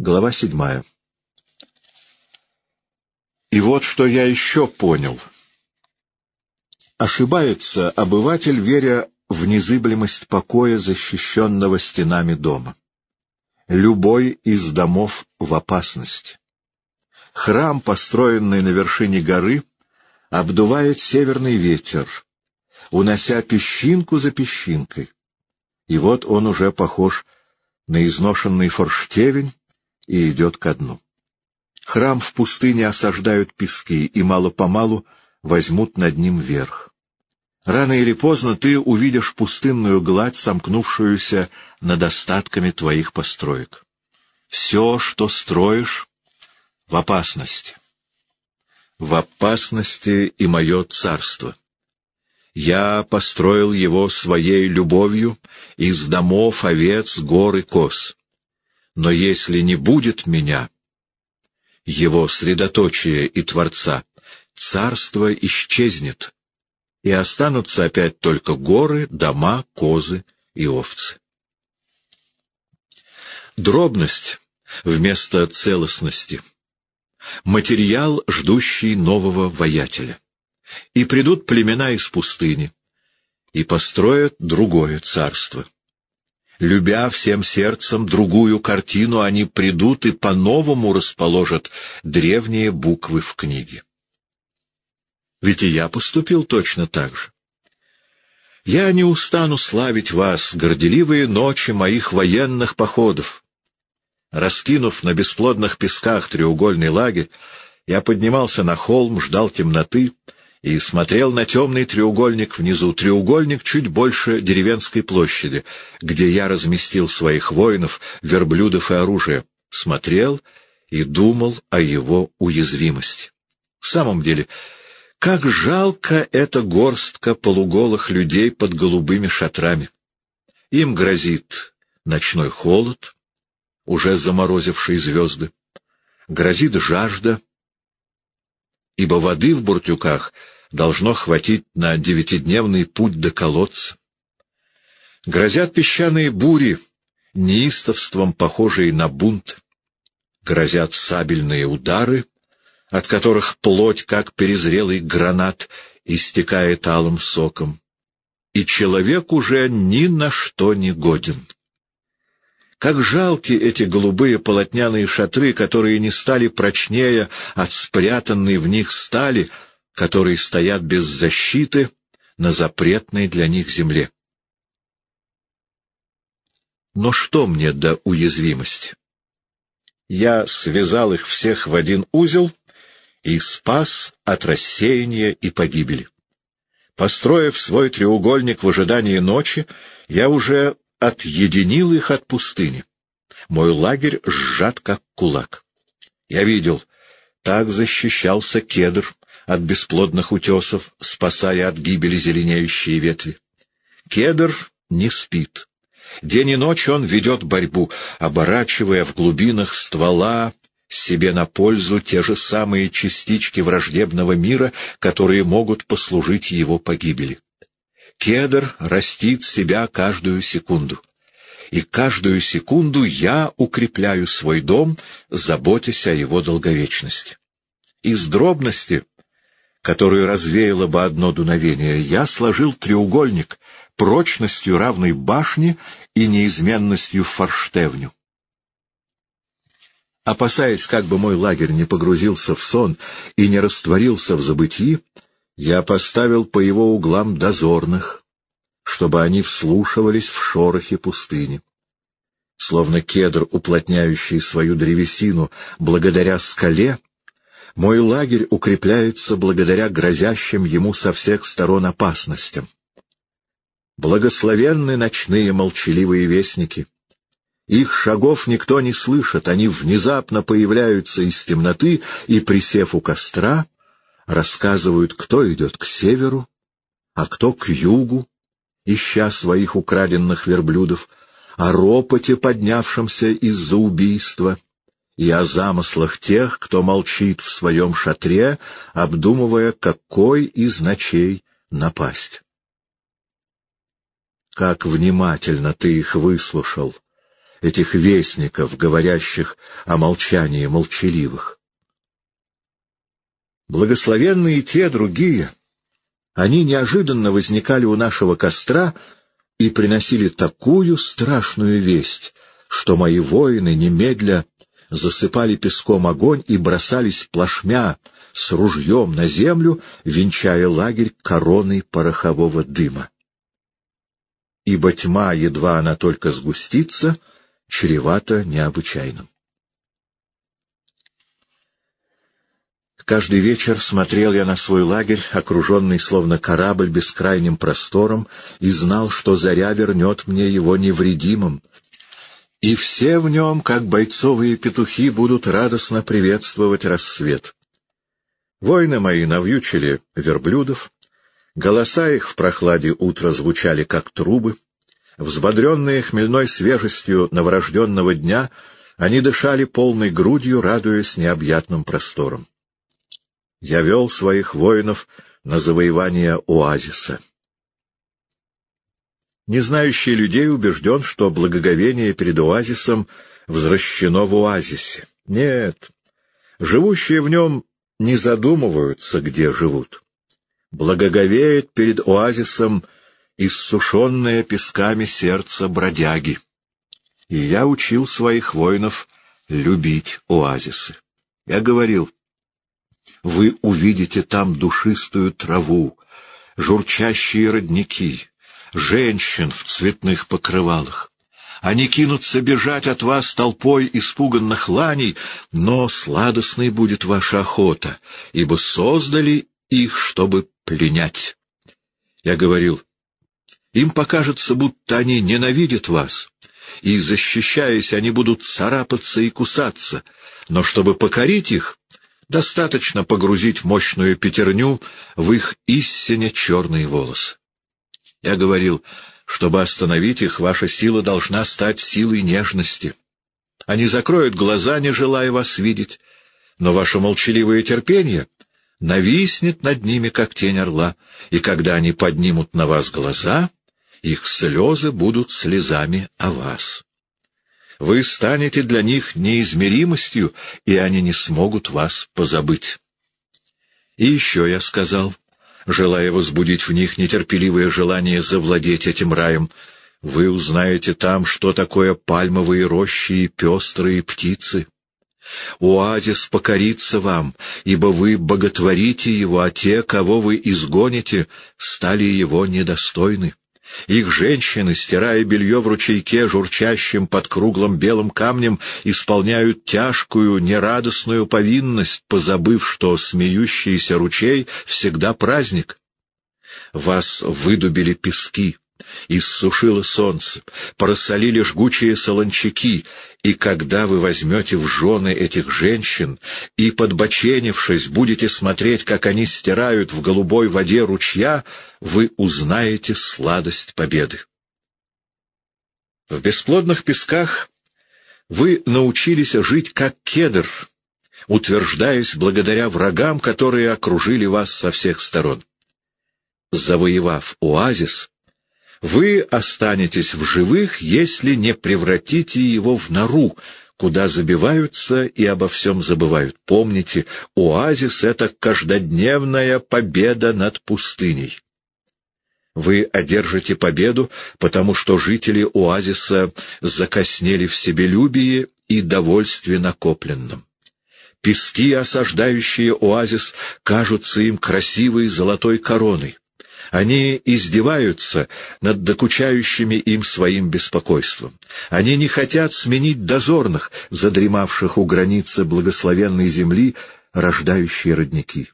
Глава седьмая. И вот что я еще понял. Ошибается обыватель, веря в незыблемость покоя, защищенного стенами дома. Любой из домов в опасности. Храм, построенный на вершине горы, обдувает северный ветер, унося песчинку за песчинкой. И вот он уже похож на изношенный форштевень, и идет ко дну. Храм в пустыне осаждают пески, и мало-помалу возьмут над ним верх. Рано или поздно ты увидишь пустынную гладь, сомкнувшуюся над остатками твоих построек. Все, что строишь, в опасности. В опасности и мое царство. Я построил его своей любовью из домов, овец, гор и коз. Но если не будет меня, его средоточия и Творца, царство исчезнет, и останутся опять только горы, дома, козы и овцы. Дробность вместо целостности. Материал, ждущий нового воятеля. И придут племена из пустыни, и построят другое царство. Любя всем сердцем другую картину, они придут и по-новому расположат древние буквы в книге. Ведь и я поступил точно так же. Я не устану славить вас, горделивые ночи моих военных походов. Раскинув на бесплодных песках треугольный лагерь, я поднимался на холм, ждал темноты — и смотрел на темный треугольник внизу, треугольник чуть больше деревенской площади, где я разместил своих воинов, верблюдов и оружие, смотрел и думал о его уязвимости. В самом деле, как жалко эта горстка полуголых людей под голубыми шатрами. Им грозит ночной холод, уже заморозивший звезды, грозит жажда, ибо воды в буртюках должно хватить на девятидневный путь до колодца. Грозят песчаные бури, неистовством похожие на бунт. Грозят сабельные удары, от которых плоть, как перезрелый гранат, истекает алым соком. И человек уже ни на что не годен. Как жалки эти голубые полотняные шатры, которые не стали прочнее от спрятанной в них стали, которые стоят без защиты на запретной для них земле. Но что мне до уязвимости? Я связал их всех в один узел и спас от рассеяния и погибели. Построив свой треугольник в ожидании ночи, я уже отъединил их от пустыни. Мой лагерь сжат, как кулак. Я видел, так защищался кедр от бесплодных утесов, спасая от гибели зеленеющие ветви. Кедр не спит. День и ночь он ведет борьбу, оборачивая в глубинах ствола себе на пользу те же самые частички враждебного мира, которые могут послужить его погибели. Кедр растит себя каждую секунду. И каждую секунду я укрепляю свой дом, заботясь о его долговечности. Из дробности, которую развеяло бы одно дуновение, я сложил треугольник прочностью равной башне и неизменностью форштевню. Опасаясь, как бы мой лагерь не погрузился в сон и не растворился в забытии, я поставил по его углам дозорных, чтобы они вслушивались в шорохи пустыни. Словно кедр, уплотняющий свою древесину благодаря скале, мой лагерь укрепляется благодаря грозящим ему со всех сторон опасностям. Благословенны ночные молчаливые вестники. Их шагов никто не слышит, они внезапно появляются из темноты и, присев у костра, рассказывают, кто идет к северу, а кто к югу, ища своих украденных верблюдов, о ропоте, поднявшемся из-за убийства, и о замыслах тех, кто молчит в своем шатре, обдумывая, какой из ночей напасть. Как внимательно ты их выслушал, этих вестников, говорящих о молчании молчаливых. Благословенные те другие, они неожиданно возникали у нашего костра и приносили такую страшную весть, что мои воины немедля засыпали песком огонь и бросались плашмя с ружьем на землю, венчая лагерь короной порохового дыма. Ибо тьма, едва она только сгустится, чревата необычайным. Каждый вечер смотрел я на свой лагерь, окруженный словно корабль бескрайним простором, и знал, что заря вернет мне его невредимым, и все в нем, как бойцовые петухи, будут радостно приветствовать рассвет. Воины мои навьючили верблюдов, голоса их в прохладе утра звучали, как трубы, взбодренные хмельной свежестью новорожденного дня, они дышали полной грудью, радуясь необъятным просторам. Я вел своих воинов на завоевание оазиса. Не знающий людей убежден, что благоговение перед оазисом возвращено в оазисе. Нет, живущие в нем не задумываются, где живут. Благоговеет перед оазисом иссушенное песками сердце бродяги. И я учил своих воинов любить оазисы. Я говорил, вы увидите там душистую траву, журчащие родники, женщин в цветных покрывалах. Они кинутся бежать от вас толпой испуганных ланей, но сладостной будет ваша охота, ибо создали их, чтобы пленять. Я говорил, им покажется, будто они ненавидят вас, и, защищаясь, они будут царапаться и кусаться, но чтобы покорить их, достаточно погрузить мощную пятерню в их истине черные волосы. Я говорил, чтобы остановить их, ваша сила должна стать силой нежности. Они закроют глаза, не желая вас видеть, но ваше молчаливое терпение нависнет над ними, как тень орла, и когда они поднимут на вас глаза, их слезы будут слезами о вас. Вы станете для них неизмеримостью, и они не смогут вас позабыть. И еще я сказал — желая возбудить в них нетерпеливое желание завладеть этим раем. Вы узнаете там, что такое пальмовые рощи и пестрые птицы. Оазис покорится вам, ибо вы боготворите его, а те, кого вы изгоните, стали его недостойны. Их женщины, стирая белье в ручейке, журчащим под круглым белым камнем, исполняют тяжкую, нерадостную повинность, позабыв, что смеющийся ручей всегда праздник. Вас выдубили пески, иссушило солнце, просолили жгучие солончаки, и когда вы возьмете в жены этих женщин и, подбоченившись, будете смотреть, как они стирают в голубой воде ручья, вы узнаете сладость победы. В бесплодных песках вы научились жить как кедр, утверждаясь благодаря врагам, которые окружили вас со всех сторон. Завоевав оазис, вы останетесь в живых, если не превратите его в нору, куда забиваются и обо всем забывают. Помните, оазис — это каждодневная победа над пустыней. Вы одержите победу, потому что жители оазиса закоснели в себелюбии и довольстве накопленном. Пески, осаждающие оазис, кажутся им красивой золотой короной. Они издеваются над докучающими им своим беспокойством. Они не хотят сменить дозорных, задремавших у границы благословенной земли, рождающие родники.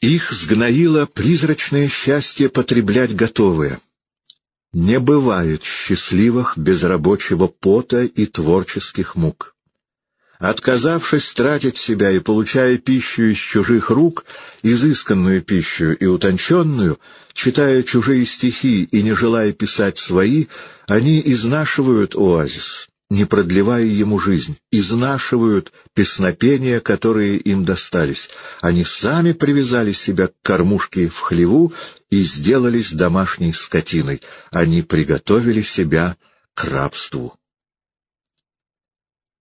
Их сгноило призрачное счастье потреблять готовое. Не бывает счастливых без рабочего пота и творческих мук. Отказавшись тратить себя и получая пищу из чужих рук, изысканную пищу и утонченную, читая чужие стихи и не желая писать свои, они изнашивают оазис, не продлевая ему жизнь, изнашивают песнопения, которые им достались. Они сами привязали себя к кормушке в хлеву и сделались домашней скотиной. Они приготовили себя к рабству.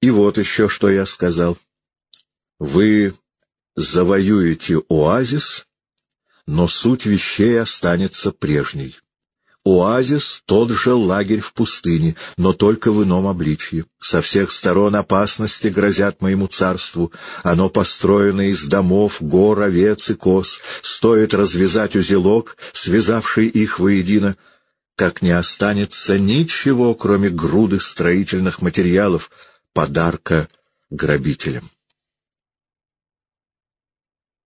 И вот еще что я сказал. Вы завоюете оазис, но суть вещей останется прежней. Оазис — тот же лагерь в пустыне, но только в ином обличье. Со всех сторон опасности грозят моему царству. Оно построено из домов, гор, овец и коз. Стоит развязать узелок, связавший их воедино, как не останется ничего, кроме груды строительных материалов, подарка грабителям.